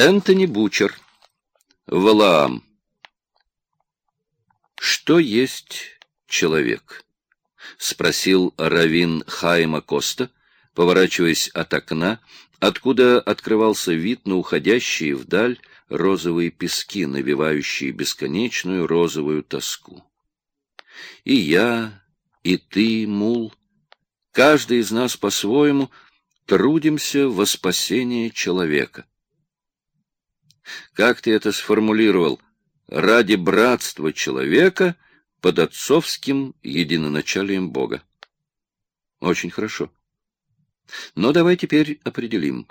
Энтони Бучер. Валаам. Что есть человек? Спросил Равин Хайма Коста, поворачиваясь от окна, откуда открывался вид на уходящие вдаль розовые пески, навевающие бесконечную розовую тоску. И я, и ты, мул, каждый из нас по-своему трудимся во спасение человека. Как ты это сформулировал? Ради братства человека под отцовским единоначалием Бога. Очень хорошо. Но давай теперь определим,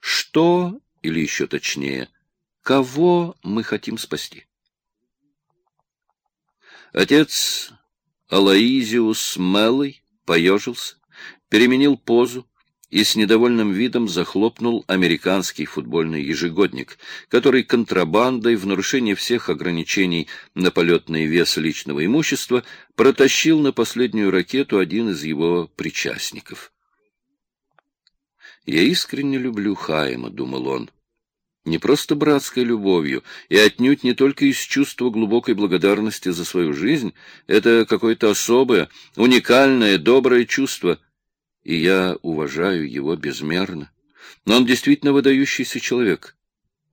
что, или еще точнее, кого мы хотим спасти. Отец Алаизиус Меллой поежился, переменил позу, и с недовольным видом захлопнул американский футбольный ежегодник, который контрабандой в нарушение всех ограничений на полетный вес личного имущества протащил на последнюю ракету один из его причастников. «Я искренне люблю Хайма», — думал он, — «не просто братской любовью, и отнюдь не только из чувства глубокой благодарности за свою жизнь, это какое-то особое, уникальное, доброе чувство — и я уважаю его безмерно. Но он действительно выдающийся человек.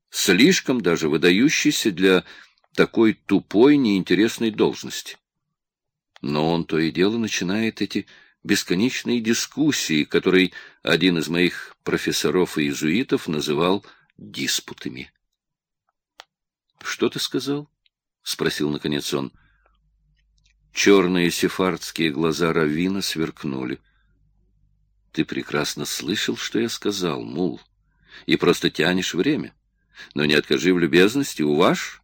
Слишком даже выдающийся для такой тупой, неинтересной должности. Но он то и дело начинает эти бесконечные дискуссии, которые один из моих профессоров и иезуитов называл диспутами. — Что ты сказал? — спросил наконец он. Черные сефардские глаза Равина сверкнули. — ты прекрасно слышал, что я сказал, мул, и просто тянешь время. Но не откажи в любезности, уваж.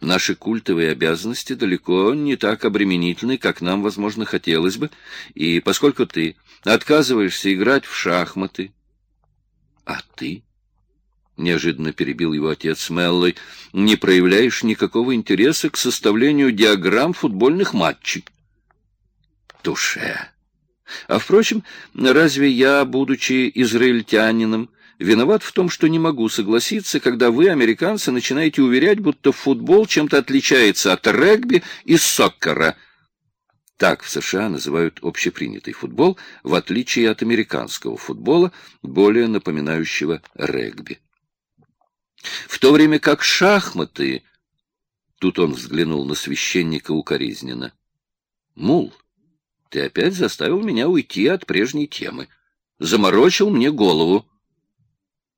Наши культовые обязанности далеко не так обременительны, как нам, возможно, хотелось бы, и поскольку ты отказываешься играть в шахматы... А ты, — неожиданно перебил его отец Меллой, — не проявляешь никакого интереса к составлению диаграмм футбольных матчей. Туше! А, впрочем, разве я, будучи израильтянином, виноват в том, что не могу согласиться, когда вы, американцы, начинаете уверять, будто футбол чем-то отличается от регби и соккера? Так в США называют общепринятый футбол, в отличие от американского футбола, более напоминающего регби. В то время как шахматы... Тут он взглянул на священника укоризненно. Мул, ты опять заставил меня уйти от прежней темы. Заморочил мне голову.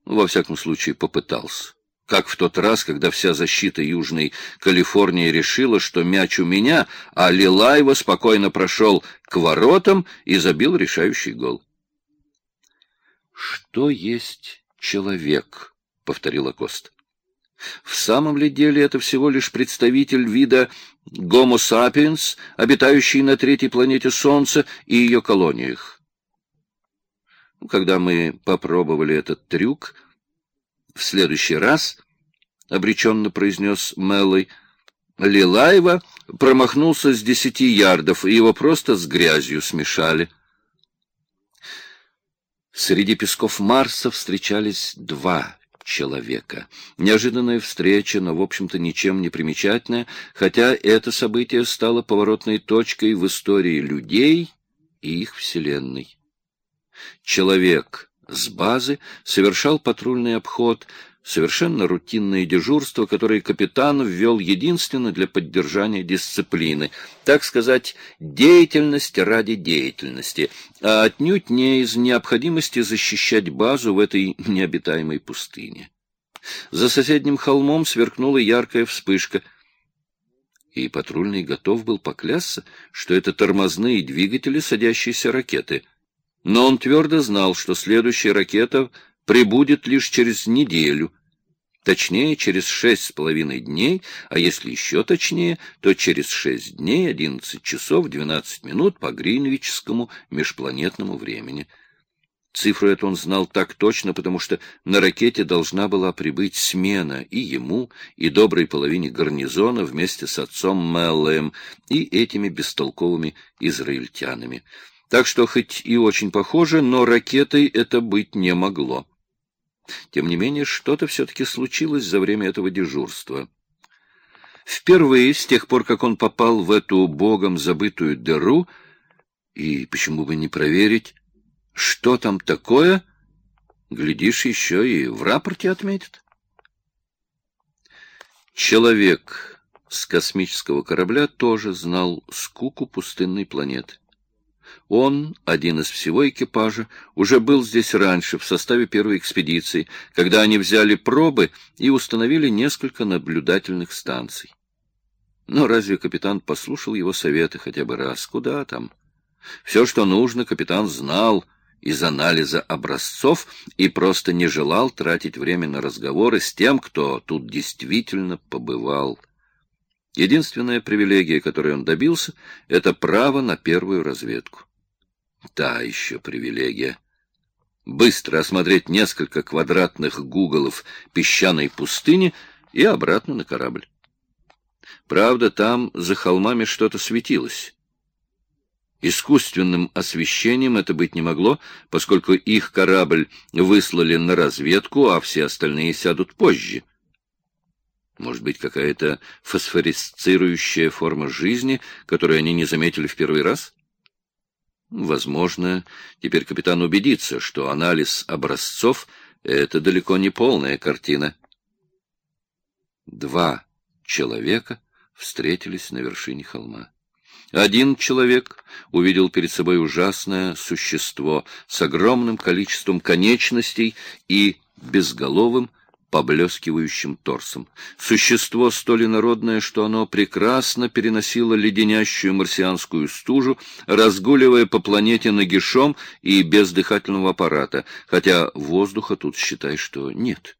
Во всяком случае, попытался. Как в тот раз, когда вся защита Южной Калифорнии решила, что мяч у меня, а Лилаева спокойно прошел к воротам и забил решающий гол. «Что есть человек?» — повторила Кост. В самом ли деле это всего лишь представитель вида Homo sapiens, обитающий на третьей планете Солнца и ее колониях? Когда мы попробовали этот трюк, в следующий раз, — обреченно произнес Меллой, — Лилаева промахнулся с десяти ярдов, и его просто с грязью смешали. Среди песков Марса встречались два человека. Неожиданная встреча, но, в общем-то, ничем не примечательная, хотя это событие стало поворотной точкой в истории людей и их Вселенной. Человек с базы совершал патрульный обход, совершенно рутинное дежурство, которое капитан ввел единственно для поддержания дисциплины, так сказать, деятельность ради деятельности, а отнюдь не из необходимости защищать базу в этой необитаемой пустыне. За соседним холмом сверкнула яркая вспышка, и патрульный готов был поклясться, что это тормозные двигатели садящейся ракеты. Но он твердо знал, что следующая ракета прибудет лишь через неделю, точнее, через шесть с половиной дней, а если еще точнее, то через шесть дней, одиннадцать часов, двенадцать минут по гринвичскому межпланетному времени. Цифру эту он знал так точно, потому что на ракете должна была прибыть смена и ему, и доброй половине гарнизона вместе с отцом Меллэем и этими бестолковыми израильтянами. Так что хоть и очень похоже, но ракетой это быть не могло. Тем не менее, что-то все-таки случилось за время этого дежурства. Впервые, с тех пор, как он попал в эту богом забытую дыру, и почему бы не проверить, что там такое, глядишь, еще и в рапорте отметят. Человек с космического корабля тоже знал скуку пустынной планеты. Он, один из всего экипажа, уже был здесь раньше, в составе первой экспедиции, когда они взяли пробы и установили несколько наблюдательных станций. Но разве капитан послушал его советы хотя бы раз? Куда там? Все, что нужно, капитан знал из анализа образцов и просто не желал тратить время на разговоры с тем, кто тут действительно побывал. Единственная привилегия, которой он добился, это право на первую разведку. Та еще привилегия. Быстро осмотреть несколько квадратных гуголов песчаной пустыни и обратно на корабль. Правда, там за холмами что-то светилось. Искусственным освещением это быть не могло, поскольку их корабль выслали на разведку, а все остальные сядут позже. Может быть, какая-то фосфорисцирующая форма жизни, которую они не заметили в первый раз? Возможно, теперь капитан убедится, что анализ образцов — это далеко не полная картина. Два человека встретились на вершине холма. Один человек увидел перед собой ужасное существо с огромным количеством конечностей и безголовым, поблескивающим торсом. Существо столь инородное, что оно прекрасно переносило леденящую марсианскую стужу, разгуливая по планете нагишом и без дыхательного аппарата, хотя воздуха тут, считай, что нет.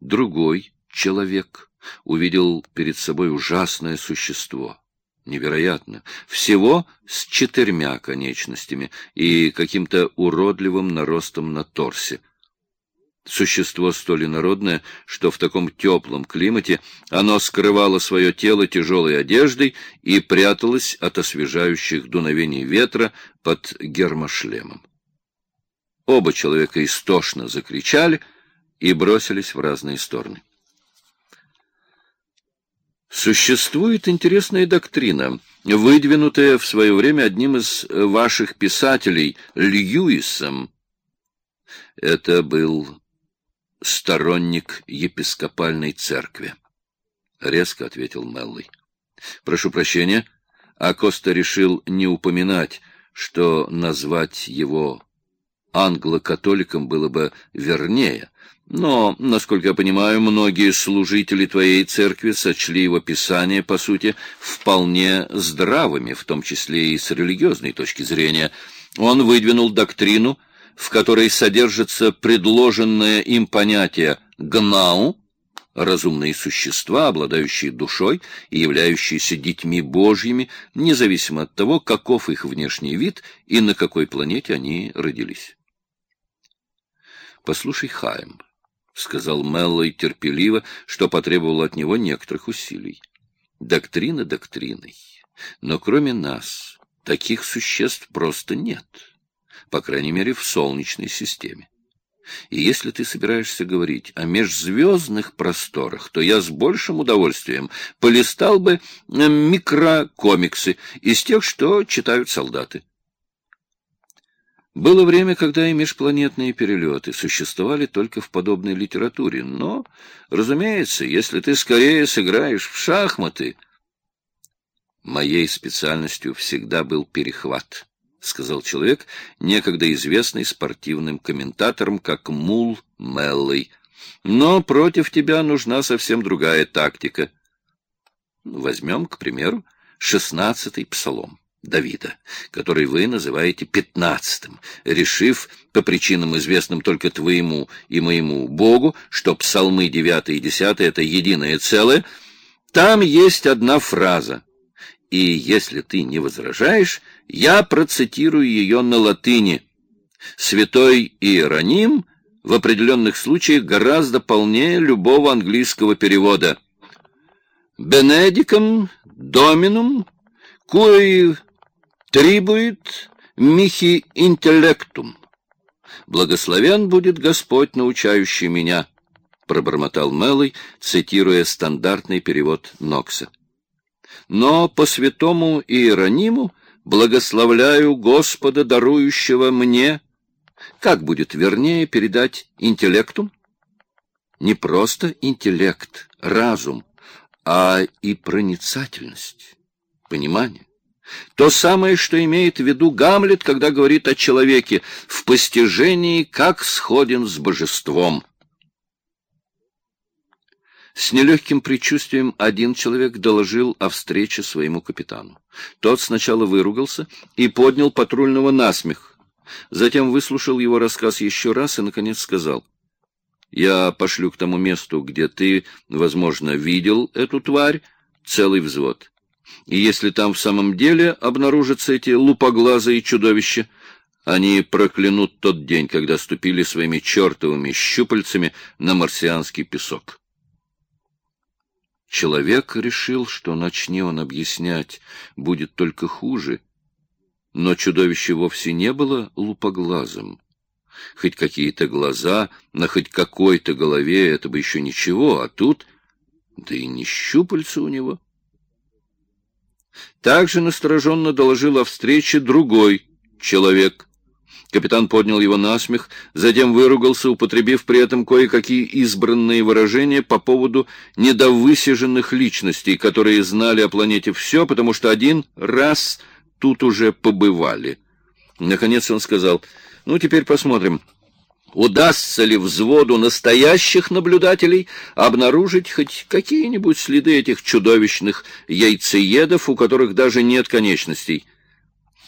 Другой человек увидел перед собой ужасное существо. Невероятно. Всего с четырьмя конечностями и каким-то уродливым наростом на торсе. Существо столь инородное, что в таком теплом климате оно скрывало свое тело тяжелой одеждой и пряталось от освежающих дуновений ветра под гермошлемом. Оба человека истошно закричали и бросились в разные стороны. Существует интересная доктрина, выдвинутая в свое время одним из ваших писателей, Льюисом. Это был сторонник епископальной церкви. Резко ответил Меллой. Прошу прощения, а Коста решил не упоминать, что назвать его англо-католиком было бы вернее, но, насколько я понимаю, многие служители твоей церкви сочли его писания, по сути, вполне здравыми, в том числе и с религиозной точки зрения. Он выдвинул доктрину, в которой содержится предложенное им понятие «гнау», разумные существа, обладающие душой и являющиеся детьми Божьими, независимо от того, каков их внешний вид и на какой планете они родились. Послушай, Хайм, — сказал Меллой терпеливо, что потребовало от него некоторых усилий. Доктрина доктриной. Но кроме нас таких существ просто нет. По крайней мере, в Солнечной системе. И если ты собираешься говорить о межзвездных просторах, то я с большим удовольствием полистал бы микрокомиксы из тех, что читают солдаты. Было время, когда и межпланетные перелеты существовали только в подобной литературе, но, разумеется, если ты скорее сыграешь в шахматы... Моей специальностью всегда был перехват, — сказал человек, некогда известный спортивным комментатором, как Мул Меллой. Но против тебя нужна совсем другая тактика. Возьмем, к примеру, шестнадцатый псалом. Давида, который вы называете пятнадцатым, решив по причинам, известным только твоему и моему Богу, что псалмы девятый и десятый — это единое целое, там есть одна фраза. И если ты не возражаешь, я процитирую ее на латыни. Святой Иероним в определенных случаях гораздо полнее любого английского перевода. «Бенедикам доминум, куи трибует михи интеллектум. Благословен будет Господь, научающий меня, — пробормотал Меллой, цитируя стандартный перевод Нокса. Но по святому Иерониму благословляю Господа, дарующего мне, как будет вернее передать интеллектум? Не просто интеллект, разум, а и проницательность, понимание. То самое, что имеет в виду Гамлет, когда говорит о человеке в постижении, как сходен с божеством. С нелегким предчувствием один человек доложил о встрече своему капитану. Тот сначала выругался и поднял патрульного насмех. Затем выслушал его рассказ еще раз и, наконец, сказал, «Я пошлю к тому месту, где ты, возможно, видел эту тварь, целый взвод. И если там в самом деле обнаружатся эти лупоглазые чудовища, они проклянут тот день, когда ступили своими чертовыми щупальцами на марсианский песок». Человек решил, что начни он объяснять, будет только хуже. Но чудовище вовсе не было лупоглазым. Хоть какие-то глаза, на хоть какой-то голове, это бы еще ничего, а тут... Да и не щупальца у него. Также настороженно доложил о встрече другой человек — Капитан поднял его на смех, затем выругался, употребив при этом кое-какие избранные выражения по поводу недовысиженных личностей, которые знали о планете все, потому что один раз тут уже побывали. Наконец он сказал, «Ну, теперь посмотрим, удастся ли взводу настоящих наблюдателей обнаружить хоть какие-нибудь следы этих чудовищных яйцеедов, у которых даже нет конечностей»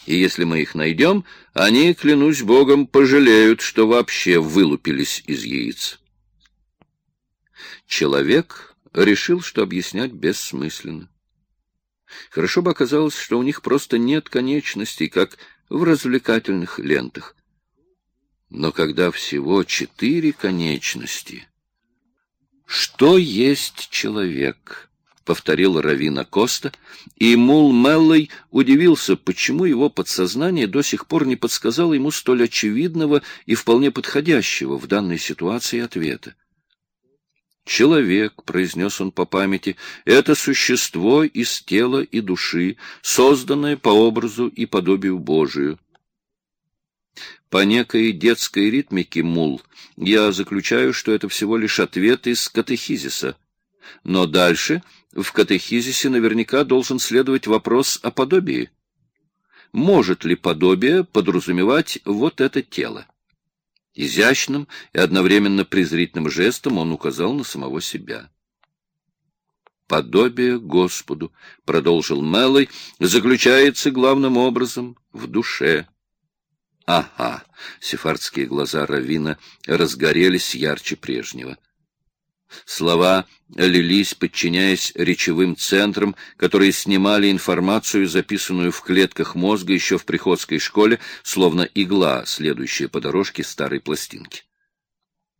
и если мы их найдем, они, клянусь Богом, пожалеют, что вообще вылупились из яиц. Человек решил, что объяснять бессмысленно. Хорошо бы оказалось, что у них просто нет конечностей, как в развлекательных лентах. Но когда всего четыре конечности, что есть человек? Повторил Равина Коста, и Мул Меллой удивился, почему его подсознание до сих пор не подсказало ему столь очевидного и вполне подходящего в данной ситуации ответа. «Человек», — произнес он по памяти, — «это существо из тела и души, созданное по образу и подобию Божию». По некой детской ритмике, Мул, я заключаю, что это всего лишь ответ из катехизиса. Но дальше в катехизисе наверняка должен следовать вопрос о подобии. Может ли подобие подразумевать вот это тело? Изящным и одновременно презрительным жестом он указал на самого себя. «Подобие Господу», — продолжил Меллой, — «заключается главным образом в душе». «Ага», — сефардские глаза Равина разгорелись ярче прежнего. Слова лились, подчиняясь речевым центрам, которые снимали информацию, записанную в клетках мозга еще в приходской школе, словно игла, следующая по дорожке старой пластинки.